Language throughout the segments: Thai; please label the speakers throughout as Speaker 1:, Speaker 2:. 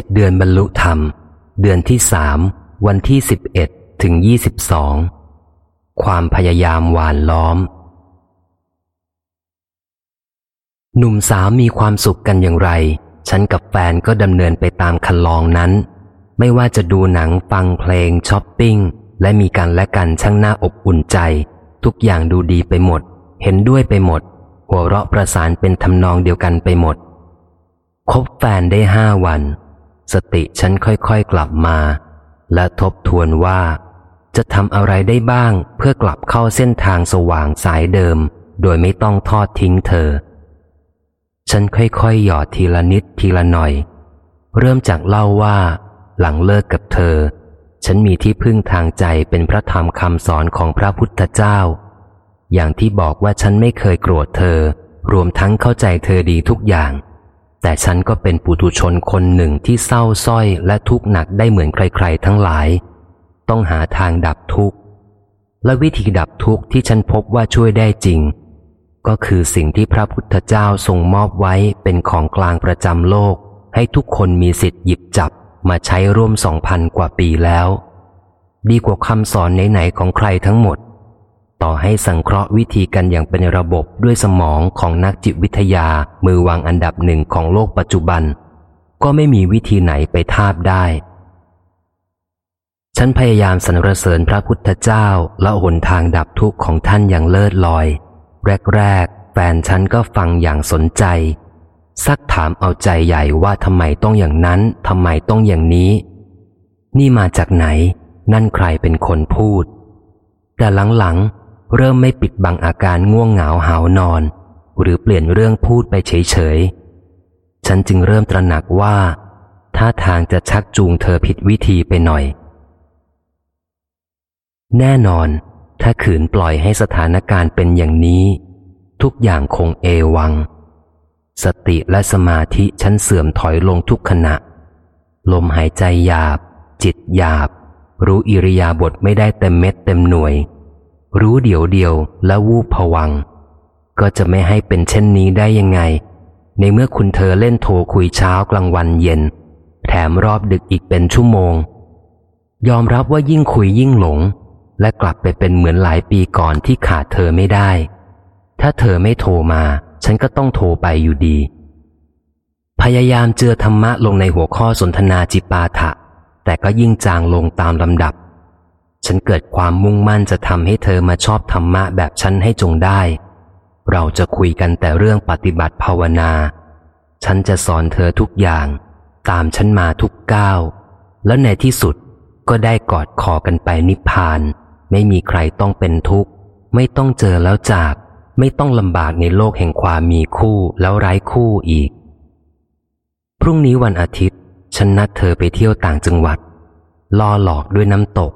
Speaker 1: จ็ดเดือนบรรลุธรรม เดือนที่สามวันที่สิบเอ็ดถึงยี่สิบสองความพยายามหวานล้อม หนุ่มสาวมีความสุขกันอย่างไร ฉันกับแฟนก็ดำเนินไปตามคันลองนั้น ไม่ว่าจะดูหนังฟังเพลงช้อปปิ้ง และมีกันและกันช่างหน่าอบอุ่นใจ ทุกอย่างดูดีไปหมด เห็นด้วยไปหมด หัวเราะประสานเป็นทำนองเดียวกันไปหมดคบแฟนได้ห้าวัน สติฉันค่อยๆกลับมา และทบทวนว่า จะทำอะไรได้บ้างเพื่อกลับเข้าเส้นทางสว่างสายเดิม โดยไม่ต้องทอดทิ้งเธอ ฉันค่อยๆหยอดทีละนิดทีละหน่อย เริ่มจากเล่าว่า หลังเลิกกับเธอ ฉันมีที่พึ่งทางใจเป็นพระธรรมคำสอนของพระพุทธเจ้า อย่างที่บอกว่าฉันไม่เคยโกรธเธอ รวมทั้งเข้าใจเธอดีทุกอย่าง แต่ฉันก็เป็นปุถุชนคนหนึ่งที่เศร้าส้อยและทุกข์หนักได้เหมือนใครๆทั้งหลาย ต้องหาทางดับทุกข์ และวิธีดับทุกข์ที่ฉันพบว่าช่วยได้จริง ก็คือสิ่งที่พระพุทธเจ้าทรงมอบไว้เป็นของกลางประจำโลก ให้ทุกคนมีสิทธิ์หยิบจับมาใช้ร่วมสองพันกว่าปีแล้ว ดีกว่าคำสอนไหนๆของใครทั้งหมด ต่อให้สังเคราะห์วิธีกันอย่างเป็นระบบด้วยสมองของนักจิตวิทยามือวางอันดับหนึ่งของโลกปัจจุบัน ก็ไม่มีวิธีไหนไปทาบได้ ฉันพยายามสรรเสริญพระพุทธเจ้าและหนทางดับทุกข์ของท่านอย่างเลิศลอย แรกๆแฟนฉันก็ฟังอย่างสนใจ ซักถามเอาใจใหญ่ว่าทำไมต้องอย่างนั้นทำไมต้องอย่างนี้ นี่มาจากไหน นั่นใครเป็นคนพูด แต่หลังๆ เริ่มไม่ปิดบังอาการง่วงเหงาหานอน หรือเปลี่ยนเรื่องพูดไปเฉยๆ ฉันจึงเริ่มตระหนักว่าท่าทางจะชักจูงเธอผิดวิธีไปหน่อย แน่นอน ถ้าขืนปล่อยให้สถานการณ์เป็นอย่างนี้ ทุกอย่างคงเอวัง สติและสมาธิฉันเสื่อมถอยลงทุกขณะ ลมหายใจหยาบ จิตหยาบ รู้อิริยาบถไม่ได้เต็มเม็ดเต็มหน่วย รู้เดียวเดียวและวูบผวัง ก็จะไม่ให้เป็นเช่นนี้ได้ยังไง ในเมื่อคุณเธอเล่นโทรคุยเช้ากลางวันเย็น แถมรอบดึกอีกเป็นชั่วโมง ยอมรับว่ายิ่งคุยยิ่งหลง และกลับไปเป็นเหมือนหลายปีก่อนที่ขาดเธอไม่ได้ ถ้าเธอไม่โทรมา ฉันก็ต้องโทรไปอยู่ดี พยายามเจือธรรมะลงในหัวข้อสนทนาจิปาถะแต่ก็ยิ่งจางลงตามลำดับ ฉันเกิดความมุ่งมั่นจะทำให้เธอมาชอบธรรมะแบบฉันให้จงได้ เราจะคุยกันแต่เรื่องปฏิบัติภาวนา ฉันจะสอนเธอทุกอย่าง ตามฉันมาทุกก้าว แล้วในที่สุดก็ได้กอดคอกันไปนิพพาน ไม่มีใครต้องเป็นทุกข์ ไม่ต้องเจอแล้วจาก ไม่ต้องลำบากในโลกแห่งความมีคู่แล้วไร้คู่อีก พรุ่งนี้วันอาทิตย์ ฉันนัดเธอไปเที่ยวต่างจังหวัดล่อหลอกด้วยน้ำตก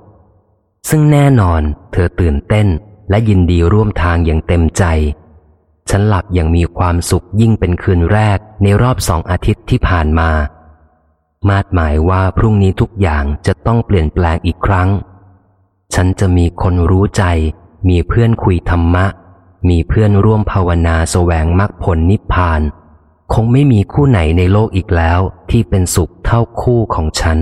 Speaker 1: ซึ่งแน่นอนเธอตื่นเต้นและยินดีร่วมทางอย่างเต็มใจ ฉันหลับอย่างมีความสุขยิ่งเป็นคืนแรกในรอบสองอาทิตย์ที่ผ่านมา มาดหมายว่าพรุ่งนี้ทุกอย่างจะต้องเปลี่ยนแปลงอีกครั้ง ฉันจะมีคนรู้ใจ มีเพื่อนคุยธรรมะ มีเพื่อนร่วมภาวนาแสวงมรรคผลนิพพาน คงไม่มีคู่ไหนในโลกอีกแล้วที่เป็นสุขเท่าคู่ของฉัน